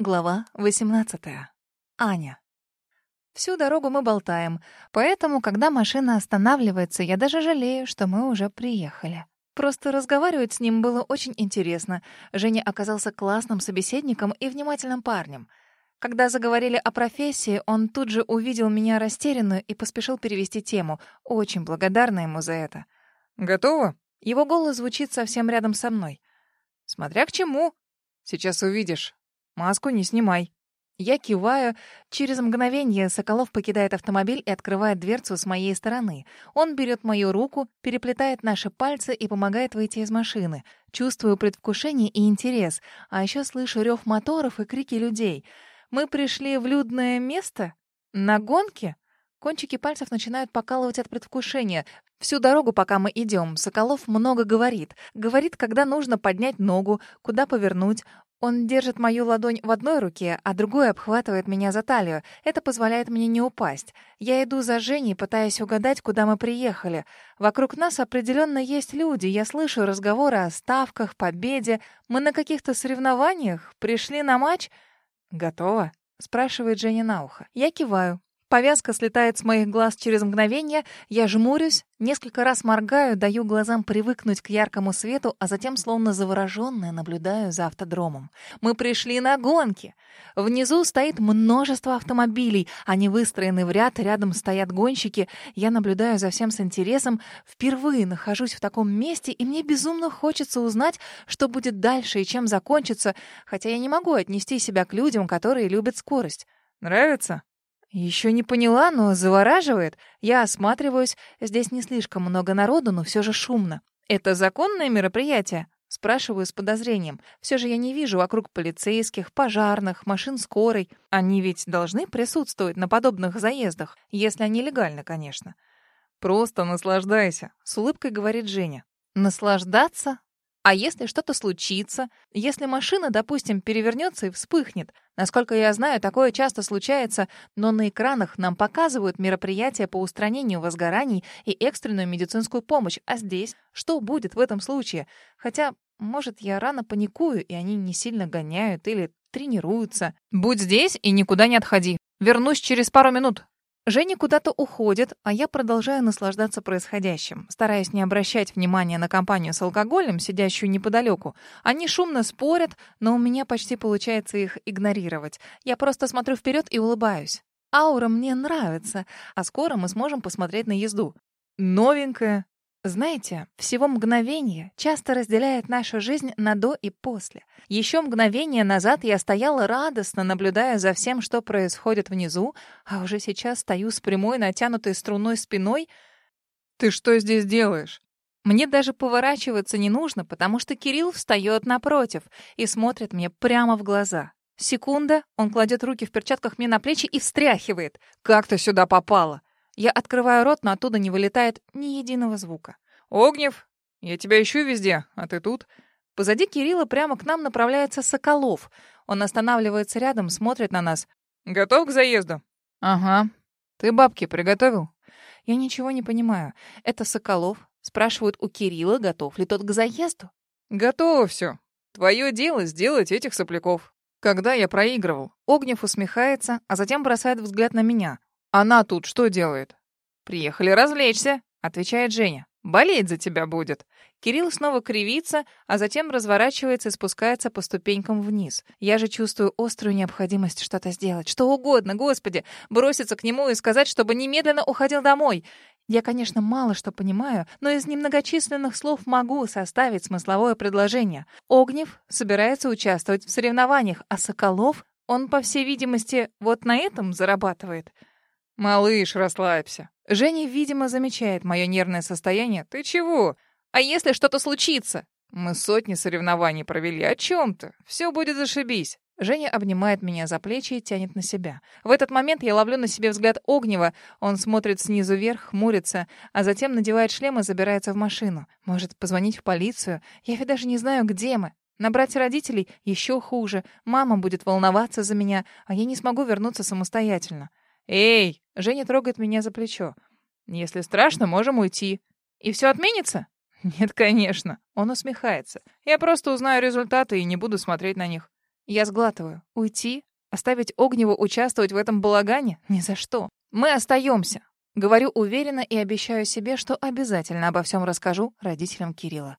Глава 18. Аня. Всю дорогу мы болтаем, поэтому, когда машина останавливается, я даже жалею, что мы уже приехали. Просто разговаривать с ним было очень интересно. Женя оказался классным собеседником и внимательным парнем. Когда заговорили о профессии, он тут же увидел меня растерянную и поспешил перевести тему. Очень благодарна ему за это. «Готово?» Его голос звучит совсем рядом со мной. «Смотря к чему. Сейчас увидишь. Маску не снимай». Я киваю. Через мгновение Соколов покидает автомобиль и открывает дверцу с моей стороны. Он берет мою руку, переплетает наши пальцы и помогает выйти из машины. Чувствую предвкушение и интерес, а еще слышу рев моторов и крики людей. Мы пришли в людное место? На гонке? Кончики пальцев начинают покалывать от предвкушения. Всю дорогу, пока мы идем, Соколов много говорит. Говорит, когда нужно поднять ногу, куда повернуть. Он держит мою ладонь в одной руке, а другой обхватывает меня за талию. Это позволяет мне не упасть. Я иду за Женей, пытаясь угадать, куда мы приехали. Вокруг нас определенно есть люди. Я слышу разговоры о ставках, победе. Мы на каких-то соревнованиях? Пришли на матч? «Готово?» — спрашивает Женя на ухо. Я киваю. Повязка слетает с моих глаз через мгновение, я жмурюсь, несколько раз моргаю, даю глазам привыкнуть к яркому свету, а затем, словно заворожённая, наблюдаю за автодромом. Мы пришли на гонки. Внизу стоит множество автомобилей, они выстроены в ряд, рядом стоят гонщики. Я наблюдаю за всем с интересом. Впервые нахожусь в таком месте, и мне безумно хочется узнать, что будет дальше и чем закончится, хотя я не могу отнести себя к людям, которые любят скорость. «Нравится?» Еще не поняла, но завораживает. Я осматриваюсь. Здесь не слишком много народу, но все же шумно. Это законное мероприятие? Спрашиваю с подозрением. Все же я не вижу вокруг полицейских, пожарных, машин скорой. Они ведь должны присутствовать на подобных заездах, если они легальны, конечно. Просто наслаждайся, с улыбкой говорит Женя. Наслаждаться? А если что-то случится? Если машина, допустим, перевернется и вспыхнет? Насколько я знаю, такое часто случается, но на экранах нам показывают мероприятия по устранению возгораний и экстренную медицинскую помощь. А здесь что будет в этом случае? Хотя, может, я рано паникую, и они не сильно гоняют или тренируются. Будь здесь и никуда не отходи. Вернусь через пару минут. Женя куда-то уходит, а я продолжаю наслаждаться происходящим, стараясь не обращать внимания на компанию с алкоголем, сидящую неподалеку. Они шумно спорят, но у меня почти получается их игнорировать. Я просто смотрю вперед и улыбаюсь. Аура мне нравится, а скоро мы сможем посмотреть на езду. Новенькая, знаете, всего мгновение часто разделяет нашу жизнь на до и после. Еще мгновение назад я стояла радостно, наблюдая за всем, что происходит внизу, а уже сейчас стою с прямой натянутой струной спиной. «Ты что здесь делаешь?» Мне даже поворачиваться не нужно, потому что Кирилл встает напротив и смотрит мне прямо в глаза. Секунда, он кладет руки в перчатках мне на плечи и встряхивает. «Как ты сюда попала?» Я открываю рот, но оттуда не вылетает ни единого звука. «Огнев, я тебя ищу везде, а ты тут?» Позади Кирилла прямо к нам направляется Соколов. Он останавливается рядом, смотрит на нас. «Готов к заезду?» «Ага. Ты бабки приготовил?» Я ничего не понимаю. Это Соколов. Спрашивают у Кирилла, готов ли тот к заезду. «Готово все. Твое дело сделать этих сопляков. Когда я проигрывал?» Огнев усмехается, а затем бросает взгляд на меня. Она тут что делает? Приехали развлечься, отвечает Женя. Болеть за тебя будет. Кирилл снова кривится, а затем разворачивается и спускается по ступенькам вниз. Я же чувствую острую необходимость что-то сделать. Что угодно, господи. Броситься к нему и сказать, чтобы немедленно уходил домой. Я, конечно, мало что понимаю, но из немногочисленных слов могу составить смысловое предложение. Огнев собирается участвовать в соревнованиях, а Соколов, он, по всей видимости, вот на этом зарабатывает. «Малыш, расслабься». Женя, видимо, замечает мое нервное состояние. «Ты чего? А если что-то случится?» «Мы сотни соревнований провели. О чем ты? Все будет зашибись». Женя обнимает меня за плечи и тянет на себя. В этот момент я ловлю на себе взгляд Огнева. Он смотрит снизу вверх, хмурится, а затем надевает шлем и забирается в машину. Может, позвонить в полицию? Я ведь даже не знаю, где мы. Набрать родителей еще хуже. Мама будет волноваться за меня, а я не смогу вернуться самостоятельно. «Эй!» — Женя трогает меня за плечо. «Если страшно, можем уйти. И все отменится?» «Нет, конечно». Он усмехается. «Я просто узнаю результаты и не буду смотреть на них». Я сглатываю. Уйти? Оставить Огневу участвовать в этом балагане? Ни за что. Мы остаемся. Говорю уверенно и обещаю себе, что обязательно обо всем расскажу родителям Кирилла.